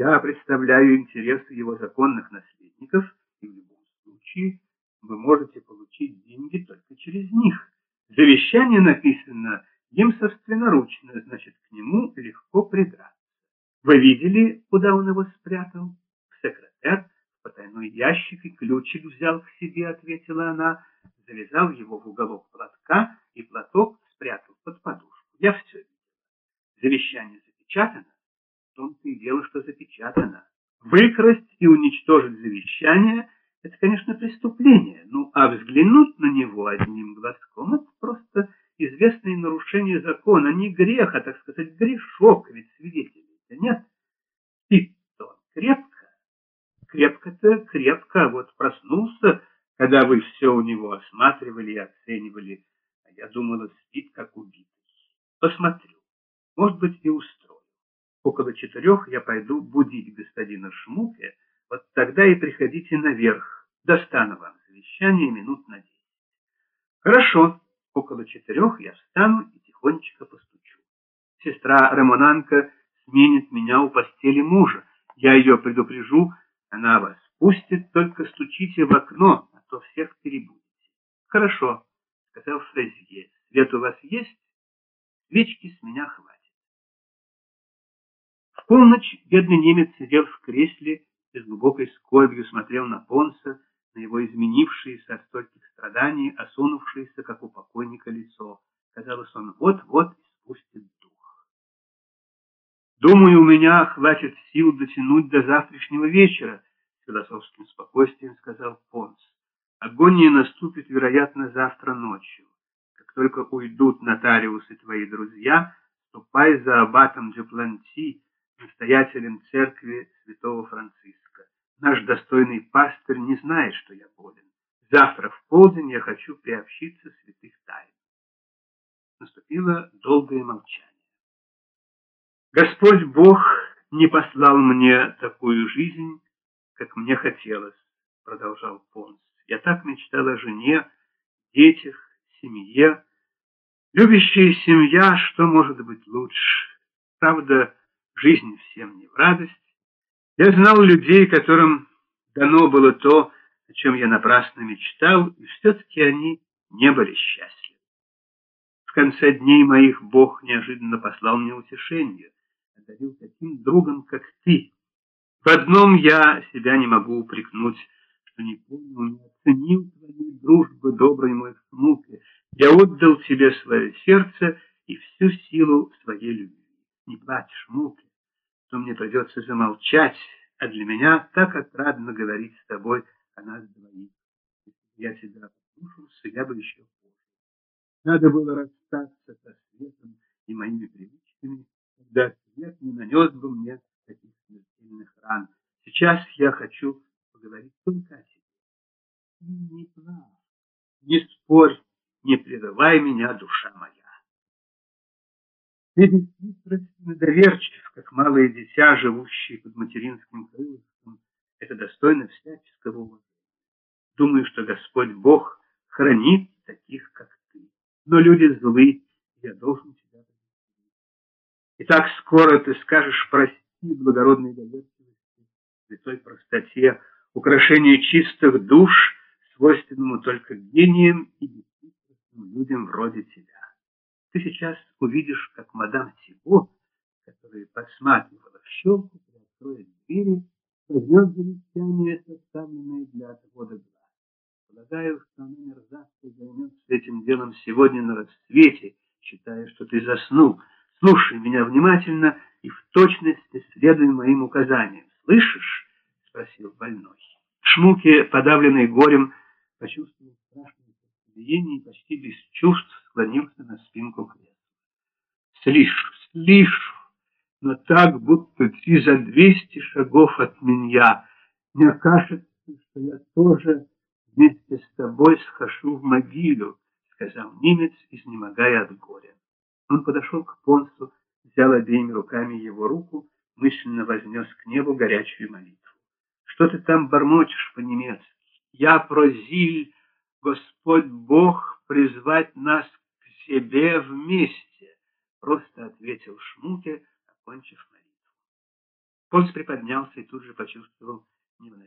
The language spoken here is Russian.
Я представляю интересы его законных наследников, и в любом случае вы можете получить деньги только через них. Завещание написано им собственноручно, значит, к нему легко придраться. Вы видели, куда он его спрятал? В секретер, в потайной ящик и ключик взял к себе, ответила она, завязал его в уголок платка и платок спрятал под подушку. Я все видела. Завещание запечатано, том-то и дело, что запечатано. Выкрасть и уничтожить завещание – это, конечно, преступление, ну а взглянуть на него одним глазком – это просто известное нарушение закона, не грех, а, так сказать, грешок, ведь свидетелей-то нет. Спит-то крепко, крепко-то крепко, вот проснулся, когда вы все у него осматривали и оценивали, а я думала, спит как убитый. Посмотрю, может быть, и устрою. Около четырех я пойду будить господина Шмуке, вот тогда и приходите наверх, достану вам завещание минут на десять. Хорошо. Около четырех я встану и тихонечко постучу. Сестра Рамонанка сменит меня у постели мужа. Я ее предупрежу, она вас пустит, только стучите в окно, а то всех перебудете. Хорошо, сказал Фрезье. Свет у вас есть? Свечки с меня хватит. Полночь бедный немец сидел в кресле и с глубокой скорбью смотрел на Понса, на его изменившиеся от стольких страданий, осунувшееся, как у покойника, лицо. Казалось, он вот-вот испустит дух. «Думаю, у меня хватит сил дотянуть до завтрашнего вечера», — с философским спокойствием сказал Понс. «Агония наступит, вероятно, завтра ночью. Как только уйдут нотариусы твои друзья, ступай за аббатом Дюпланти, настоятелем церкви святого Франциска. Наш достойный пастырь не знает, что я болен. Завтра в полдень я хочу приобщиться святых тайн. Наступило долгое молчание. Господь Бог не послал мне такую жизнь, как мне хотелось, продолжал Понс. Я так мечтал о жене, детях, семье. Любящая семья, что может быть лучше? Правда, жизнь всем не в радость. Я знал людей, которым дано было то, о чем я напрасно мечтал, и все-таки они не были счастливы. В конце дней моих Бог неожиданно послал мне утешение, одарил таким другом, как ты. В одном я себя не могу упрекнуть, что не понял, не оценил твоей дружбы, доброй мой внуке. Я отдал тебе свое сердце и всю силу своей любви. Не плачь, то мне придется замолчать, а для меня так отрадно говорить с тобой о нас двоих. Я тебя послушался, я бы еще позже. Надо было расстаться со светом и моими привычками, когда свет не нанес бы мне таких смертельных ран. Сейчас я хочу поговорить только о тебе. Не плачь, не спорь, не прерывай меня, душа моя. Ты действительно доверчив, как малое дитя, живущее под материнским крылышком. Это достойно всяческого уважения. Думаю, что Господь Бог хранит таких, как ты. Но люди злы, я должен тебя предупредить. И так скоро ты скажешь прости благородной доверчивости, святой простоте, украшению чистых душ, свойственному только гениям и бесчисленным людям вроде тебя. Ты сейчас увидишь, как мадам которая посматривала в щелку, приоткроет двери, возьмет завещание, составленное для отвода глаз. Полагаю, что она мерзавка займется этим делом сегодня на рассвете, считая, что ты заснул. Слушай меня внимательно и в точности следуй моим указаниям. Слышишь? — спросил больной. Шмуки, подавленный горем, почувствовал страшное сердцебиение и почти без чувств склонился на спинку кресла. Слышу, слышу, но так, будто ты за двести шагов от меня. Мне кажется, что я тоже вместе с тобой схожу в могилу, сказал немец, изнемогая от горя. Он подошел к Понсу, взял обеими руками его руку, мысленно вознес к небу горячую молитву. Что ты там бормочешь по-немецки? Я прозиль, Господь Бог, призвать нас себе вместе, просто ответил Шмуке, окончив молитву. Понс приподнялся и тут же почувствовал невыносимую